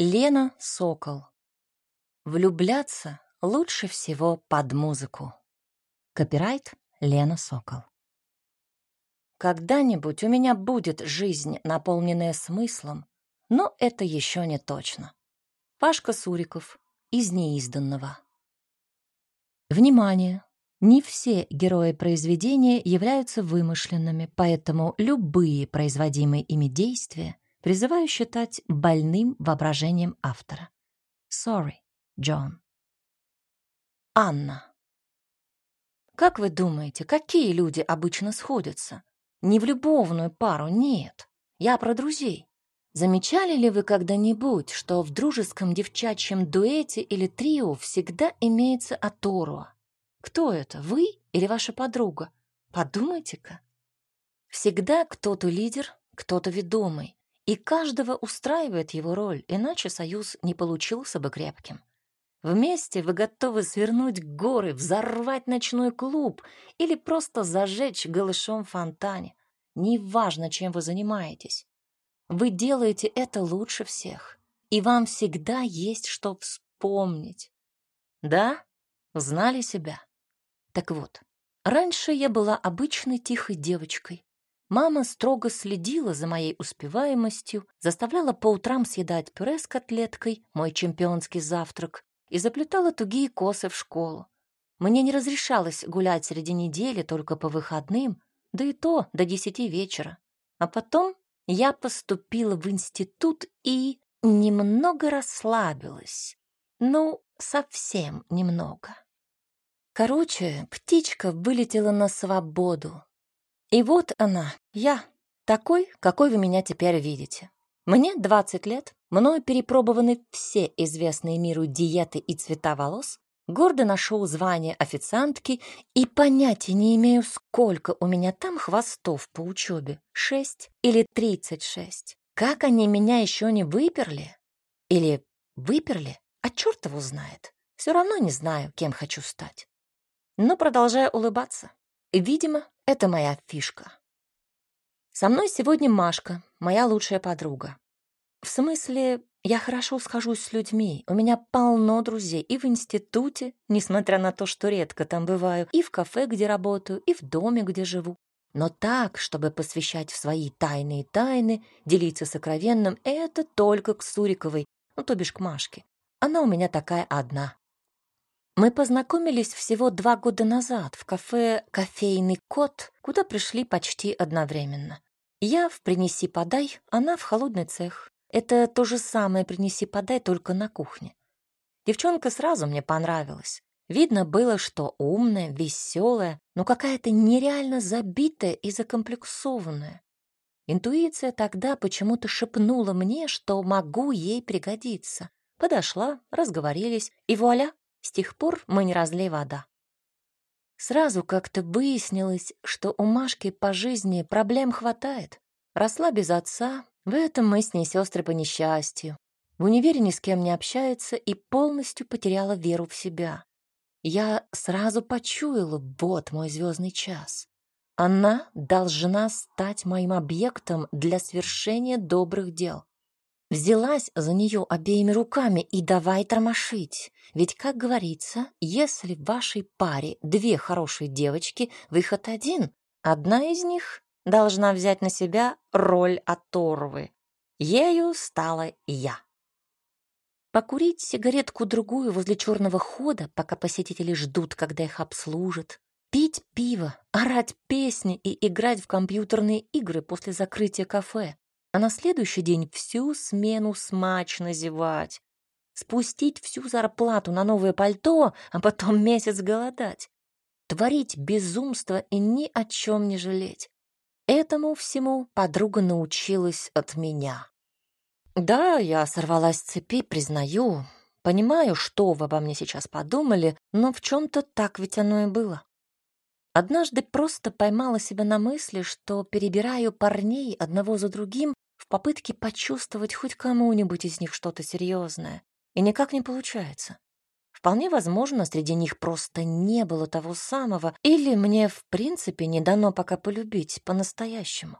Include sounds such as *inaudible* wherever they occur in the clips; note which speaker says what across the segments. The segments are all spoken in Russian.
Speaker 1: Лена Сокол. Влюбляться лучше всего под музыку. Копирайт Лена Сокол. Когда-нибудь у меня будет жизнь, наполненная смыслом, но это еще не точно. Пашка Суриков из неизданного. Внимание! Не все герои произведения являются вымышленными, поэтому любые производимые ими действия призываю считать больным воображением автора. Sorry, Джон. Анна. Как вы думаете, какие люди обычно сходятся? Не в любовную пару, нет. Я про друзей. Замечали ли вы когда-нибудь, что в дружеском девчачьем дуэте или трио всегда имеется оторва? Кто это, вы или ваша подруга? Подумайте-ка. Всегда кто-то лидер, кто-то ведомый, и каждого устраивает его роль, иначе союз не получился бы крепким. Вместе вы готовы свернуть горы, взорвать ночной клуб или просто зажечь голышом фонтане. Неважно, чем вы занимаетесь. Вы делаете это лучше всех, и вам всегда есть что вспомнить. Да? Знали себя? Так вот, раньше я была обычной тихой девочкой. Мама строго следила за моей успеваемостью, заставляла по утрам съедать пюре с котлеткой, мой чемпионский завтрак, и заплетала тугие косы в школу. Мне не разрешалось гулять среди недели только по выходным, да и то до десяти вечера. А потом я поступила в институт и немного расслабилась. Ну, совсем немного. Короче, птичка вылетела на свободу. И вот она, я, такой, какой вы меня теперь видите. Мне 20 лет, мною перепробованы все известные миру диеты и цвета волос, гордо ношу звание официантки и понятия не имею, сколько у меня там хвостов по учебе, шесть или тридцать шесть. Как они меня еще не выперли? Или выперли? А черт его знает. Все равно не знаю, кем хочу стать но продолжаю улыбаться. Видимо, это моя фишка. Со мной сегодня Машка, моя лучшая подруга. В смысле, я хорошо схожусь с людьми. У меня полно друзей и в институте, несмотря на то, что редко там бываю, и в кафе, где работаю, и в доме, где живу. Но так, чтобы посвящать в свои тайные тайны, делиться сокровенным, это только к Суриковой, ну, то бишь к Машке. Она у меня такая одна. Мы познакомились всего два года назад в кафе «Кофейный кот», куда пришли почти одновременно. Я в «Принеси-подай», она в «Холодный цех». Это то же самое «Принеси-подай», только на кухне. Девчонка сразу мне понравилась. Видно было, что умная, веселая, но какая-то нереально забитая и закомплексованная. Интуиция тогда почему-то шепнула мне, что могу ей пригодиться. Подошла, разговорились, и вуаля, с тех пор мы не разлей вода. Сразу как-то выяснилось, что у Машки по жизни проблем хватает. Росла без отца, в этом мы с ней сестры по несчастью. В универе ни с кем не общается и полностью потеряла веру в себя. Я сразу почуяла, вот мой звездный час. Она должна стать моим объектом для свершения добрых дел. Взялась за нее обеими руками и давай тормошить. Ведь, как говорится, если в вашей паре две хорошие девочки, выход один. Одна из них должна взять на себя роль оторвы. Ею стала я. Покурить сигаретку-другую возле черного хода, пока посетители ждут, когда их обслужат. Пить пиво, орать песни и играть в компьютерные игры после закрытия кафе а на следующий день всю смену смачно зевать, спустить всю зарплату на новое пальто, а потом *laughs* месяц голодать, творить безумство и ни о чем не жалеть. Этому всему подруга научилась от меня. Да, я сорвалась с цепи, признаю. Понимаю, что вы обо мне сейчас подумали, но в чем-то так ведь оно и было. Однажды просто поймала себя на мысли, что перебираю парней одного за другим в попытке почувствовать хоть кому-нибудь из них что-то серьезное, и никак не получается. Вполне возможно, среди них просто не было того самого, или мне в принципе не дано пока полюбить по-настоящему.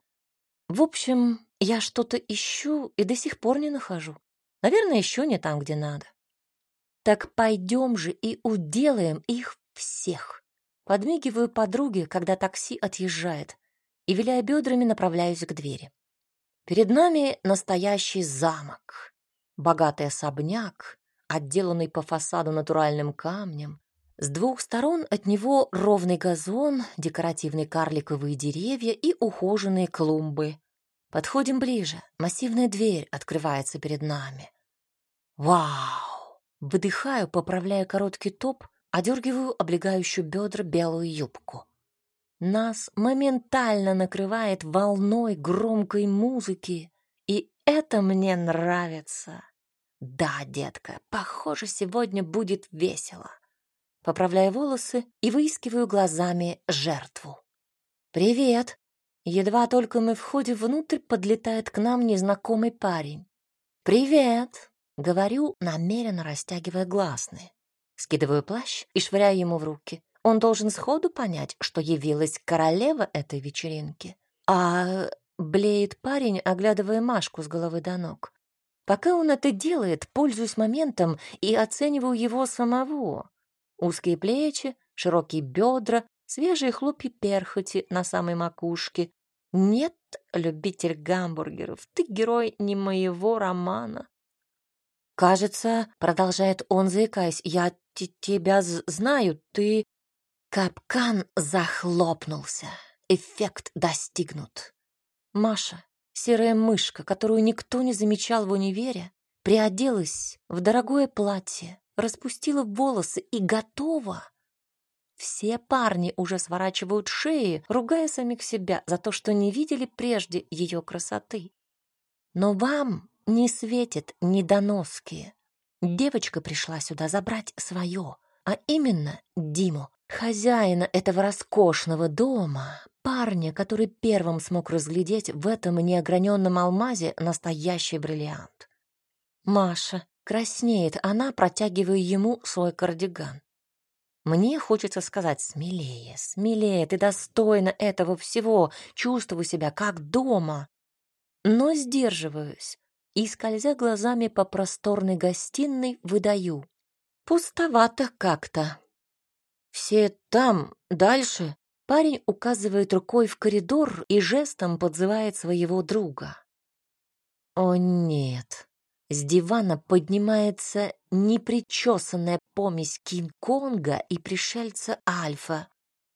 Speaker 1: В общем, я что-то ищу и до сих пор не нахожу. Наверное, еще не там, где надо. Так пойдем же и уделаем их всех. Подмигиваю подруге, когда такси отъезжает, и, виляя бедрами, направляюсь к двери. Перед нами настоящий замок. Богатый особняк, отделанный по фасаду натуральным камнем. С двух сторон от него ровный газон, декоративные карликовые деревья и ухоженные клумбы. Подходим ближе. Массивная дверь открывается перед нами. Вау! Выдыхаю, поправляя короткий топ, одергиваю облегающую бедра белую юбку. Нас моментально накрывает волной громкой музыки, и это мне нравится. Да, детка, похоже, сегодня будет весело. Поправляю волосы и выискиваю глазами жертву. «Привет!» Едва только мы входим внутрь, подлетает к нам незнакомый парень. «Привет!» — говорю, намеренно растягивая гласные. Скидываю плащ и швыряю ему в руки. Он должен сходу понять, что явилась королева этой вечеринки. А блеет парень, оглядывая Машку с головы до ног. Пока он это делает, пользуюсь моментом и оцениваю его самого. Узкие плечи, широкие бедра, свежие хлопья перхоти на самой макушке. Нет, любитель гамбургеров, ты герой не моего романа. Кажется, продолжает он, заикаясь, я тебя знаю, ты... Капкан захлопнулся. Эффект достигнут. Маша, серая мышка, которую никто не замечал в универе, приоделась в дорогое платье, распустила волосы и готова. Все парни уже сворачивают шеи, ругая самих себя за то, что не видели прежде ее красоты. Но вам не светит недоноски. Девочка пришла сюда забрать свое, а именно Диму, хозяина этого роскошного дома, парня, который первым смог разглядеть в этом неограненном алмазе настоящий бриллиант. Маша. Краснеет она, протягивая ему свой кардиган. Мне хочется сказать смелее, смелее, ты достойна этого всего, чувствую себя как дома. Но сдерживаюсь и, скользя глазами по просторной гостиной, выдаю. Пустовато как-то. Все там, дальше. Парень указывает рукой в коридор и жестом подзывает своего друга. О нет, с дивана поднимается непричесанная помесь Кинг-Конга и пришельца Альфа.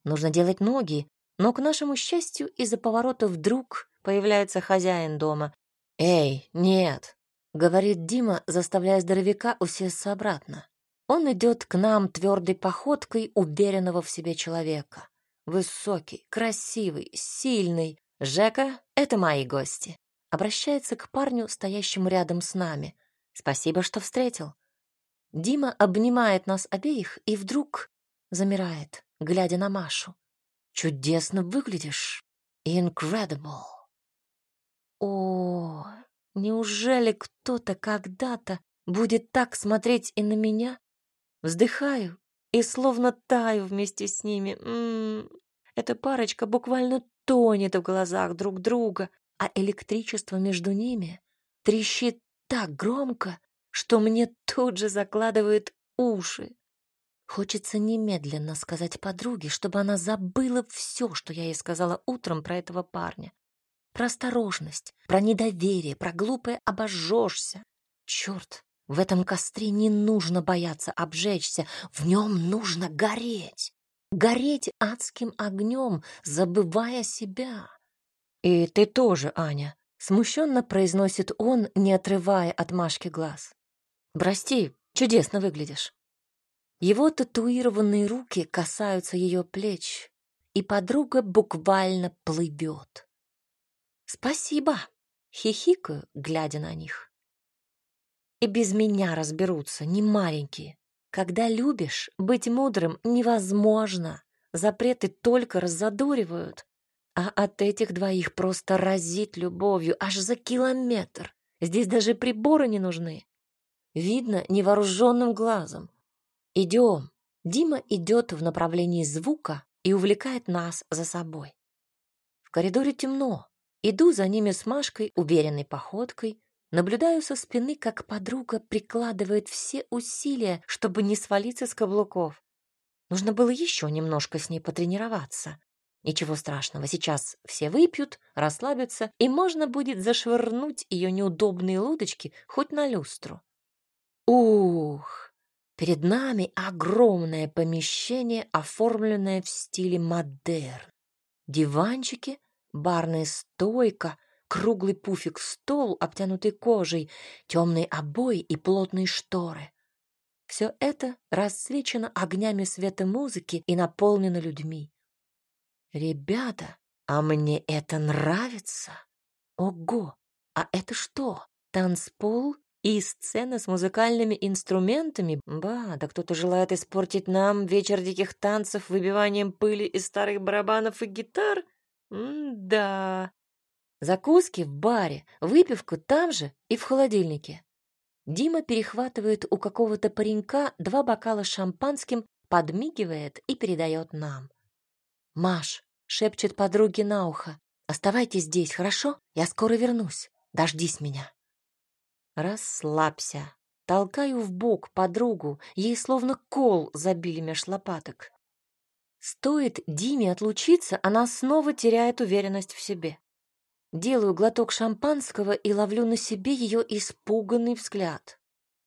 Speaker 1: Нужно делать ноги, но, к нашему счастью, из-за поворота вдруг появляется хозяин дома. «Эй, нет!» — говорит Дима, заставляя здоровяка усесться обратно. Он идет к нам твердой походкой уверенного в себе человека. Высокий, красивый, сильный. Жека — это мои гости обращается к парню, стоящему рядом с нами. «Спасибо, что встретил». Дима обнимает нас обеих и вдруг замирает, глядя на Машу. «Чудесно выглядишь. Incredible». О, неужели кто-то когда-то будет так смотреть и на меня? Вздыхаю и словно таю вместе с ними. М -м -м. Эта парочка буквально тонет в глазах друг друга, а электричество между ними трещит так громко, что мне тут же закладывает уши. Хочется немедленно сказать подруге, чтобы она забыла все, что я ей сказала утром про этого парня. Про осторожность, про недоверие, про глупое обожжешься. Черт, в этом костре не нужно бояться обжечься, в нем нужно гореть. Гореть адским огнем, забывая себя. «И ты тоже, Аня», — смущенно произносит он, не отрывая от Машки глаз. «Прости, чудесно выглядишь». Его татуированные руки касаются ее плеч, и подруга буквально плывет. «Спасибо!» — хихикаю, глядя на них. И без меня разберутся, не маленькие. Когда любишь, быть мудрым невозможно. Запреты только раззадоривают. А от этих двоих просто разит любовью аж за километр. Здесь даже приборы не нужны. Видно невооруженным глазом. Идем. Дима идет в направлении звука и увлекает нас за собой. В коридоре темно. Иду за ними с Машкой уверенной походкой. Наблюдаю со спины, как подруга прикладывает все усилия, чтобы не свалиться с каблуков. Нужно было еще немножко с ней потренироваться. Ничего страшного, сейчас все выпьют, расслабятся, и можно будет зашвырнуть ее неудобные лодочки хоть на люстру. Ух! Перед нами огромное помещение, оформленное в стиле модерн. Диванчики, барная стойка, круглый пуфик-стол, обтянутый кожей, темные обои и плотные шторы. Все это рассвечено огнями света музыки и наполнено людьми. Ребята, а мне это нравится. Ого, а это что, танцпол и сцена с музыкальными инструментами? Ба, да кто-то желает испортить нам вечер диких танцев выбиванием пыли из старых барабанов и гитар? М-да. Закуски в баре, выпивку там же и в холодильнике. Дима перехватывает у какого-то паренька два бокала шампанским, подмигивает и передает нам. «Маш», — шепчет подруге на ухо, — «оставайтесь здесь, хорошо? Я скоро вернусь. Дождись меня». «Расслабься». Толкаю в бок подругу, ей словно кол забили меж лопаток. Стоит Диме отлучиться, она снова теряет уверенность в себе. Делаю глоток шампанского и ловлю на себе ее испуганный взгляд.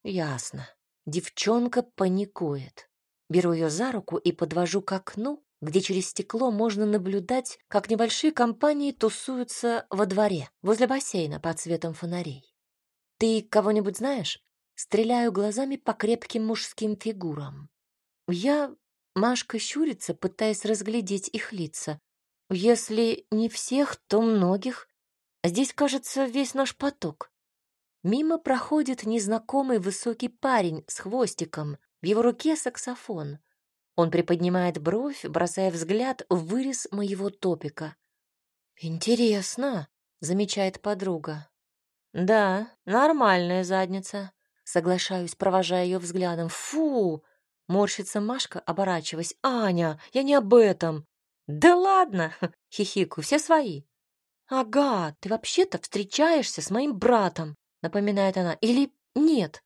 Speaker 1: Ясно. Девчонка паникует. Беру ее за руку и подвожу к окну, где через стекло можно наблюдать, как небольшие компании тусуются во дворе, возле бассейна под светом фонарей. «Ты кого-нибудь знаешь?» Стреляю глазами по крепким мужским фигурам. Я... Машка щурится, пытаясь разглядеть их лица. Если не всех, то многих. Здесь, кажется, весь наш поток. Мимо проходит незнакомый высокий парень с хвостиком. В его руке саксофон. Он приподнимает бровь, бросая взгляд в вырез моего топика. «Интересно», — замечает подруга. «Да, нормальная задница», — соглашаюсь, провожая ее взглядом. «Фу!» — морщится Машка, оборачиваясь. «Аня, я не об этом!» «Да ладно!» — хихикаю, все свои. «Ага, ты вообще-то встречаешься с моим братом», — напоминает она. «Или нет?»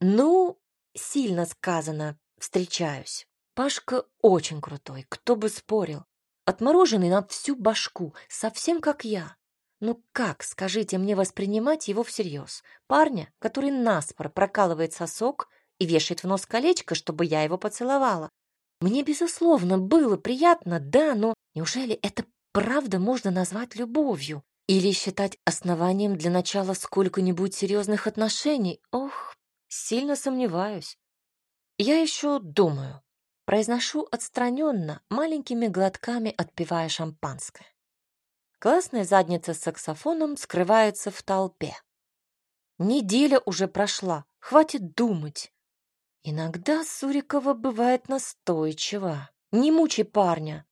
Speaker 1: «Ну, сильно сказано, встречаюсь. Пашка очень крутой, кто бы спорил. Отмороженный на всю башку, совсем как я. Ну как, скажите мне, воспринимать его всерьез? Парня, который наспор прокалывает сосок и вешает в нос колечко, чтобы я его поцеловала. Мне, безусловно, было приятно, да, но неужели это правда можно назвать любовью или считать основанием для начала сколько-нибудь серьезных отношений? Ох, сильно сомневаюсь. Я еще думаю. Произношу отстраненно, маленькими глотками отпивая шампанское. Классная задница с саксофоном скрывается в толпе. Неделя уже прошла, хватит думать. Иногда Сурикова бывает настойчива. Не мучай парня.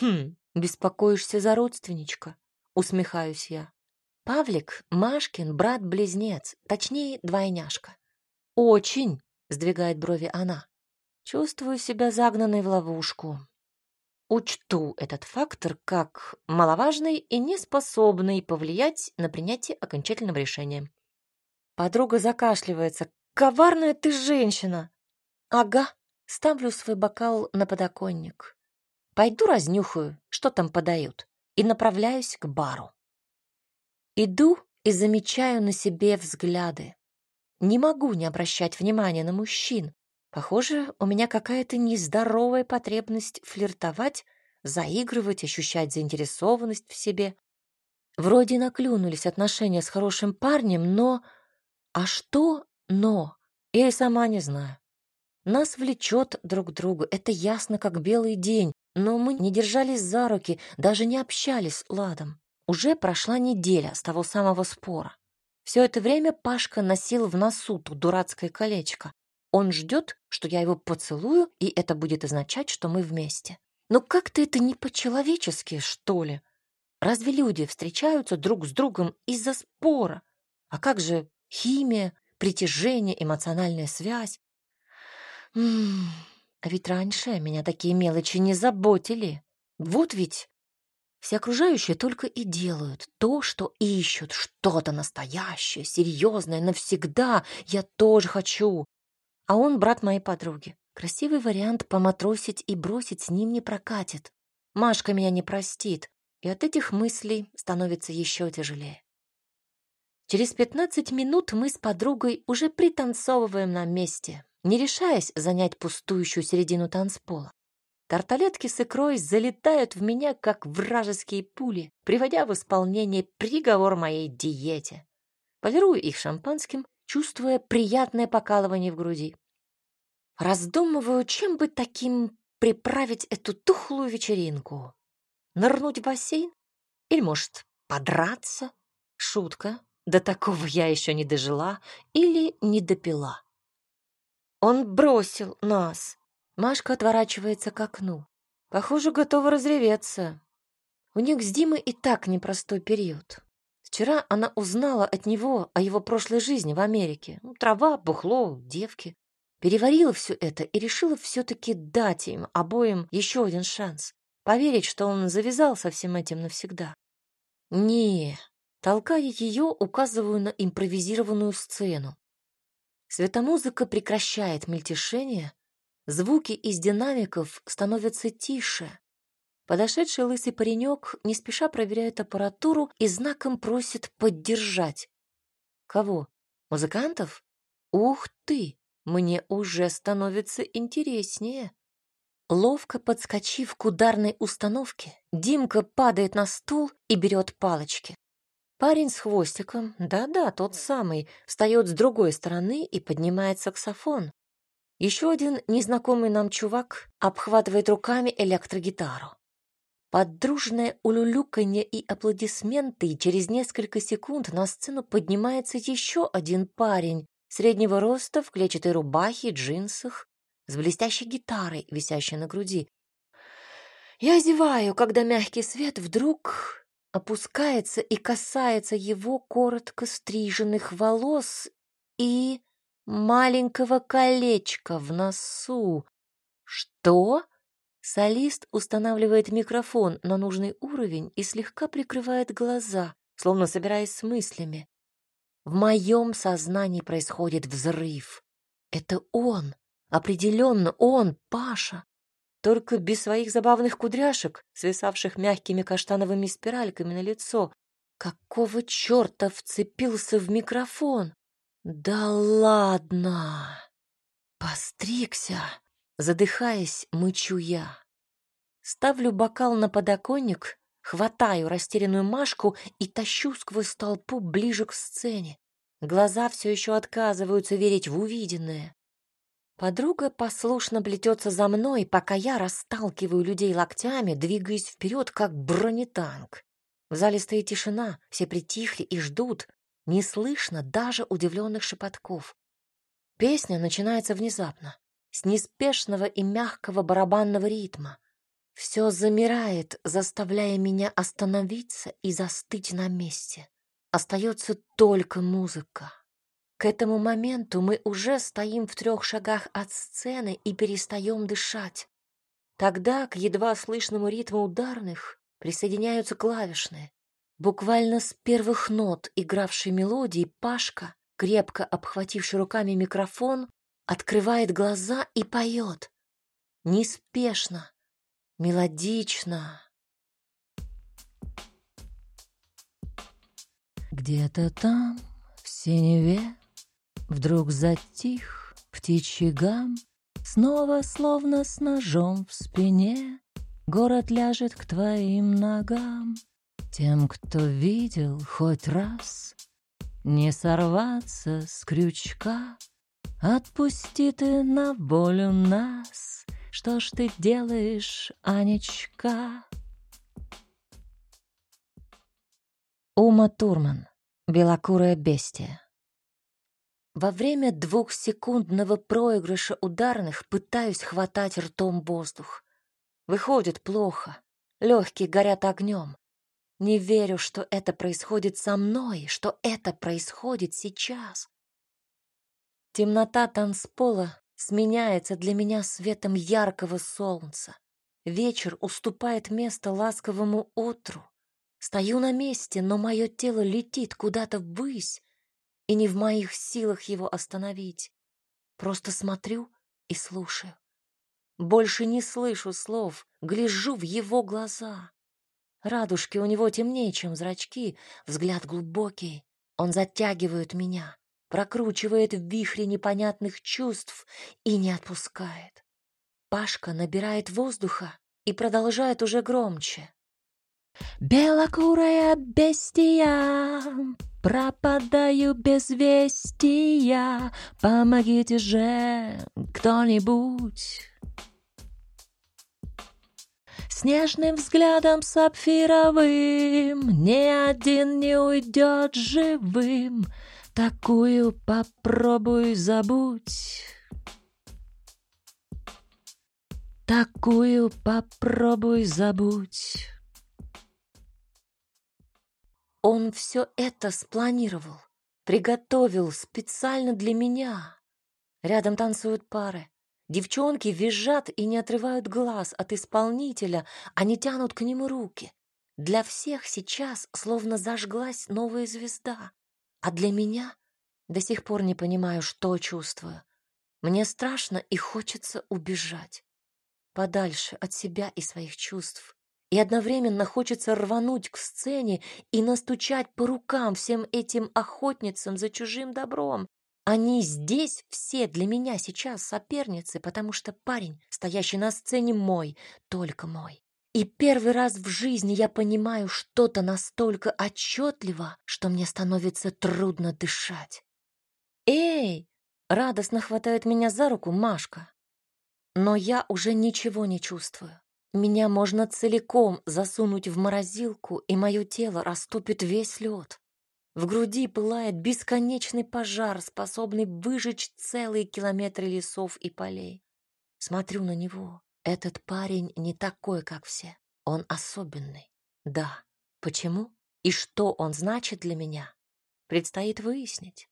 Speaker 1: Хм, Беспокоишься за родственничка? Усмехаюсь я. Павлик — Машкин брат-близнец, точнее, двойняшка. Очень, сдвигает брови она. Чувствую себя загнанной в ловушку. Учту этот фактор как маловажный и неспособный повлиять на принятие окончательного решения. Подруга закашливается. «Коварная ты женщина!» «Ага», ставлю свой бокал на подоконник. Пойду разнюхаю, что там подают, и направляюсь к бару. Иду и замечаю на себе взгляды. Не могу не обращать внимания на мужчин. Похоже, у меня какая-то нездоровая потребность флиртовать, заигрывать, ощущать заинтересованность в себе. Вроде наклюнулись отношения с хорошим парнем, но... А что «но»? Я и сама не знаю. Нас влечет друг к другу, это ясно, как белый день, но мы не держались за руки, даже не общались ладом. Уже прошла неделя с того самого спора. Все это время Пашка носил в носу то дурацкое колечко. Он ждет, что я его поцелую, и это будет означать, что мы вместе. Но как-то это не по-человечески, что ли? Разве люди встречаются друг с другом из-за спора? А как же химия, притяжение, эмоциональная связь? М -м -м. А ведь раньше меня такие мелочи не заботили. Вот ведь Все окружающие только и делают то, что ищут, что-то настоящее, серьезное, навсегда. Я тоже хочу. А он брат моей подруги. Красивый вариант поматросить и бросить с ним не прокатит. Машка меня не простит, и от этих мыслей становится еще тяжелее. Через пятнадцать минут мы с подругой уже пританцовываем на месте, не решаясь занять пустующую середину танцпола. Тарталетки с икрой залетают в меня, как вражеские пули, приводя в исполнение приговор моей диете. Полирую их шампанским, чувствуя приятное покалывание в груди. Раздумываю, чем бы таким приправить эту тухлую вечеринку. Нырнуть в бассейн? Или, может, подраться? Шутка. До такого я еще не дожила или не допила. Он бросил нас. Машка отворачивается к окну. Похоже, готова разреветься. У них с Димой и так непростой период. Вчера она узнала от него о его прошлой жизни в Америке. Трава, бухло, девки переварила все это и решила все-таки дать им обоим еще один шанс. Поверить, что он завязал со всем этим навсегда. Не, толкая ее, указываю на импровизированную сцену. Светомузыка прекращает мельтешение, звуки из динамиков становятся тише. Подошедший лысый паренек не спеша проверяет аппаратуру и знаком просит поддержать. Кого? Музыкантов? Ух ты! Мне уже становится интереснее. Ловко подскочив к ударной установке, Димка падает на стул и берет палочки. Парень с хвостиком, да-да, тот самый, встает с другой стороны и поднимает саксофон. Еще один незнакомый нам чувак обхватывает руками электрогитару. Под дружное улюлюканье и аплодисменты через несколько секунд на сцену поднимается еще один парень среднего роста, в клетчатой рубахе, джинсах, с блестящей гитарой, висящей на груди. Я зеваю, когда мягкий свет вдруг опускается и касается его коротко стриженных волос и маленького колечка в носу. Что? Солист устанавливает микрофон на нужный уровень и слегка прикрывает глаза, словно собираясь с мыслями. В моем сознании происходит взрыв. Это он, определенно он, Паша. Только без своих забавных кудряшек, свисавших мягкими каштановыми спиральками на лицо. Какого черта вцепился в микрофон? Да ладно! Постригся, задыхаясь, мычу я. Ставлю бокал на подоконник Хватаю растерянную Машку и тащу сквозь толпу ближе к сцене. Глаза все еще отказываются верить в увиденное. Подруга послушно плетется за мной, пока я расталкиваю людей локтями, двигаясь вперед, как бронетанк. В зале стоит тишина, все притихли и ждут. Не слышно даже удивленных шепотков. Песня начинается внезапно, с неспешного и мягкого барабанного ритма. Все замирает, заставляя меня остановиться и застыть на месте. Остается только музыка. К этому моменту мы уже стоим в трех шагах от сцены и перестаем дышать. Тогда к едва слышному ритму ударных присоединяются клавишные. Буквально с первых нот игравшей мелодии Пашка, крепко обхвативший руками микрофон, открывает глаза и поет. Неспешно, мелодично. Где-то там, в синеве, вдруг затих птичий гам, Снова, словно с ножом в спине, город ляжет к твоим ногам. Тем, кто видел хоть раз, не сорваться с крючка, Отпусти ты на волю нас. Что ж ты делаешь, Анечка? Ума Турман. Белокурая бестия. Во время двухсекундного проигрыша ударных пытаюсь хватать ртом воздух. Выходит плохо. Легкие горят огнем. Не верю, что это происходит со мной, что это происходит сейчас. Темнота танцпола сменяется для меня светом яркого солнца. Вечер уступает место ласковому утру. Стою на месте, но мое тело летит куда-то ввысь, и не в моих силах его остановить. Просто смотрю и слушаю. Больше не слышу слов, гляжу в его глаза. Радужки у него темнее, чем зрачки, взгляд глубокий. Он затягивает меня, прокручивает в вихре непонятных чувств и не отпускает. Пашка набирает воздуха и продолжает уже громче. Белокурая бестия, пропадаю без вестия, помогите же кто-нибудь. Снежным взглядом сапфировым Ни один не уйдет живым. Такую попробуй забудь. Такую попробуй забудь. Он все это спланировал, приготовил специально для меня. Рядом танцуют пары. Девчонки визжат и не отрывают глаз от исполнителя, они тянут к нему руки. Для всех сейчас словно зажглась новая звезда, а для меня до сих пор не понимаю, что чувствую. Мне страшно и хочется убежать подальше от себя и своих чувств. И одновременно хочется рвануть к сцене и настучать по рукам всем этим охотницам за чужим добром, они здесь все для меня сейчас соперницы, потому что парень, стоящий на сцене, мой, только мой. И первый раз в жизни я понимаю что-то настолько отчетливо, что мне становится трудно дышать. «Эй!» — радостно хватает меня за руку Машка. Но я уже ничего не чувствую. Меня можно целиком засунуть в морозилку, и мое тело растопит весь лед. В груди пылает бесконечный пожар, способный выжечь целые километры лесов и полей. Смотрю на него. Этот парень не такой, как все. Он особенный. Да. Почему? И что он значит для меня? Предстоит выяснить.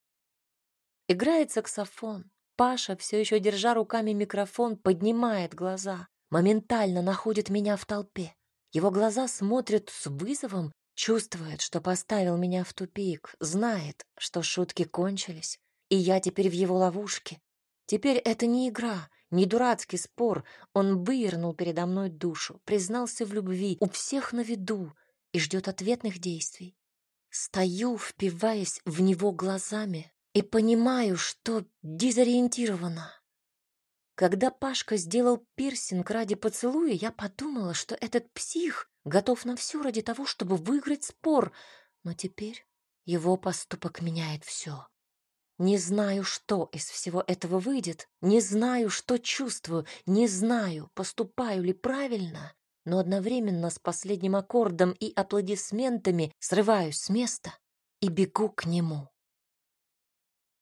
Speaker 1: Играет саксофон. Паша, все еще держа руками микрофон, поднимает глаза. Моментально находит меня в толпе. Его глаза смотрят с вызовом Чувствует, что поставил меня в тупик, знает, что шутки кончились, и я теперь в его ловушке. Теперь это не игра, не дурацкий спор. Он вывернул передо мной душу, признался в любви у всех на виду и ждет ответных действий. Стою, впиваясь в него глазами, и понимаю, что дезориентирована. Когда Пашка сделал пирсинг ради поцелуя, я подумала, что этот псих готов на все ради того, чтобы выиграть спор, но теперь его поступок меняет все. Не знаю, что из всего этого выйдет, не знаю, что чувствую, не знаю, поступаю ли правильно, но одновременно с последним аккордом и аплодисментами срываюсь с места и бегу к нему.